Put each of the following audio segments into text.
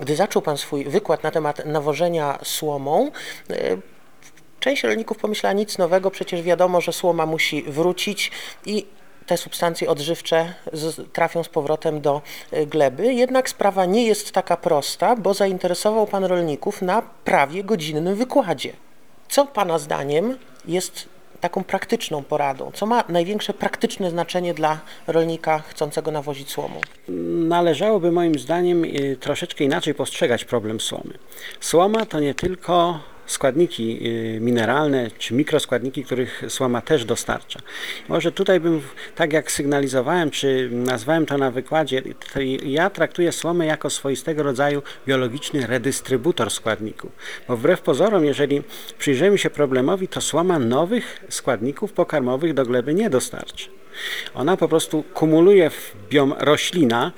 Gdy zaczął Pan swój wykład na temat nawożenia słomą, e, część rolników pomyślała nic nowego, przecież wiadomo, że słoma musi wrócić i te substancje odżywcze trafią z powrotem do e, gleby. Jednak sprawa nie jest taka prosta, bo zainteresował Pan rolników na prawie godzinnym wykładzie. Co Pana zdaniem jest taką praktyczną poradą? Co ma największe praktyczne znaczenie dla rolnika chcącego nawozić słomą? Należałoby moim zdaniem y, troszeczkę inaczej postrzegać problem słomy. Słoma to nie tylko składniki y, mineralne czy mikroskładniki, których słoma też dostarcza. Może tutaj bym, tak jak sygnalizowałem, czy nazwałem to na wykładzie, to ja traktuję słomę jako swoistego rodzaju biologiczny redystrybutor składników. Bo wbrew pozorom, jeżeli przyjrzymy się problemowi, to słoma nowych składników pokarmowych do gleby nie dostarczy. Ona po prostu kumuluje w biom roślina,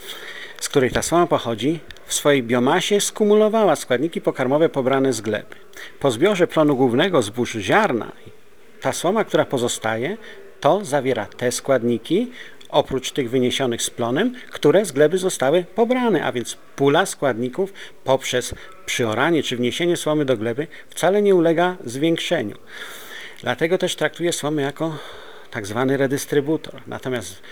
z której ta słoma pochodzi, w swojej biomasie skumulowała składniki pokarmowe pobrane z gleby. Po zbiorze plonu głównego zbóż ziarna, ta słoma, która pozostaje, to zawiera te składniki, oprócz tych wyniesionych z plonem, które z gleby zostały pobrane, a więc pula składników poprzez przyoranie czy wniesienie słomy do gleby wcale nie ulega zwiększeniu. Dlatego też traktuję słomę jako tak zwany redystrybutor. Natomiast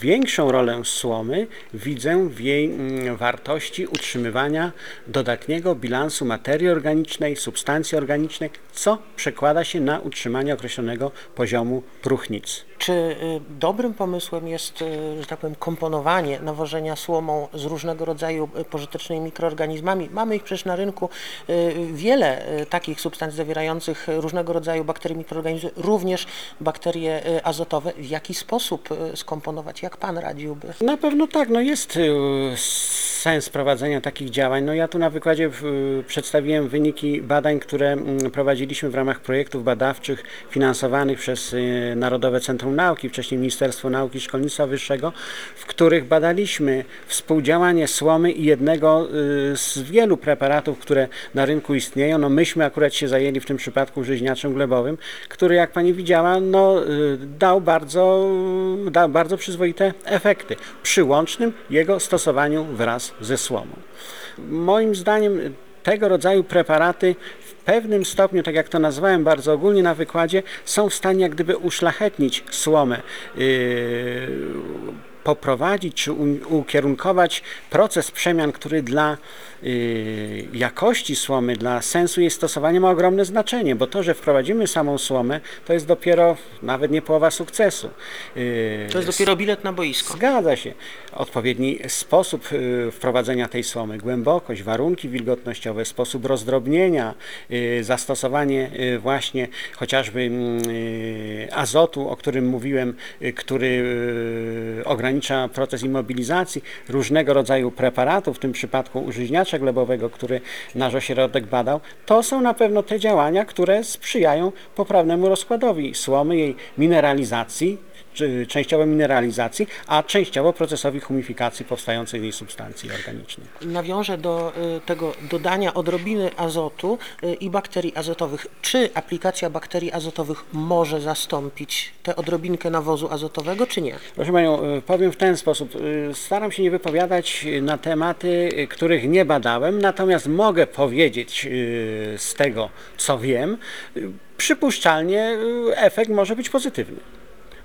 większą rolę słomy widzę w jej mm, wartości utrzymywania dodatniego bilansu materii organicznej, substancji organicznej, co przekłada się na utrzymanie określonego poziomu próchnicy. Czy y, dobrym pomysłem jest, y, że tak powiem, komponowanie nawożenia słomą z różnego rodzaju y, pożytecznymi mikroorganizmami? Mamy ich przecież na rynku wiele takich substancji zawierających różnego rodzaju bakterie, mikroorganizmy, również bakterie azotowe. W jaki sposób skomponować? Jak Pan radziłby? Na pewno tak, no jest sens prowadzenia takich działań. No ja tu na wykładzie przedstawiłem wyniki badań, które mm, prowadziliśmy w ramach projektów badawczych finansowanych przez Narodowe Centrum Nauki, wcześniej Ministerstwo Nauki i Szkolnictwa Wyższego, w których badaliśmy współdziałanie słomy i jednego y, z wielu preparatów, które na rynku istnieją. No myśmy akurat się zajęli w tym przypadku żyźniaczem glebowym, który jak pani widziała, no, y, dał, bardzo, dał bardzo przyzwoite efekty przy łącznym jego stosowaniu wraz ze słomą. Moim zdaniem tego rodzaju preparaty w pewnym stopniu, tak jak to nazwałem bardzo ogólnie na wykładzie, są w stanie jak gdyby uszlachetnić słomę. Yy, poprowadzić czy ukierunkować proces przemian, który dla y, jakości słomy, dla sensu jej stosowania ma ogromne znaczenie, bo to, że wprowadzimy samą słomę, to jest dopiero nawet nie połowa sukcesu. Y, to jest dopiero bilet na boisko. Zgadza się. Odpowiedni sposób y, wprowadzenia tej słomy, głębokość, warunki wilgotnościowe, sposób rozdrobnienia, zastosowanie właśnie chociażby mm, azotu, o którym mówiłem, który ogranicza ogranicza proces immobilizacji różnego rodzaju preparatów, w tym przypadku użyźniacza glebowego, który nasz ośrodek badał, to są na pewno te działania, które sprzyjają poprawnemu rozkładowi słomy, jej mineralizacji, częściowo mineralizacji, a częściowo procesowi humifikacji powstającej z niej substancji organicznej. Nawiążę do y, tego dodania odrobiny azotu y, i bakterii azotowych. Czy aplikacja bakterii azotowych może zastąpić tę odrobinkę nawozu azotowego, czy nie? Proszę Panią, y, powiem w ten sposób. Staram się nie wypowiadać na tematy, których nie badałem, natomiast mogę powiedzieć z tego, co wiem, przypuszczalnie efekt może być pozytywny.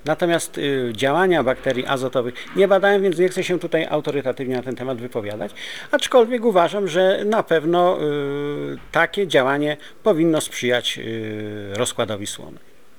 Natomiast y, działania bakterii azotowych nie badałem, więc nie chcę się tutaj autorytatywnie na ten temat wypowiadać, aczkolwiek uważam, że na pewno y, takie działanie powinno sprzyjać y, rozkładowi słomy.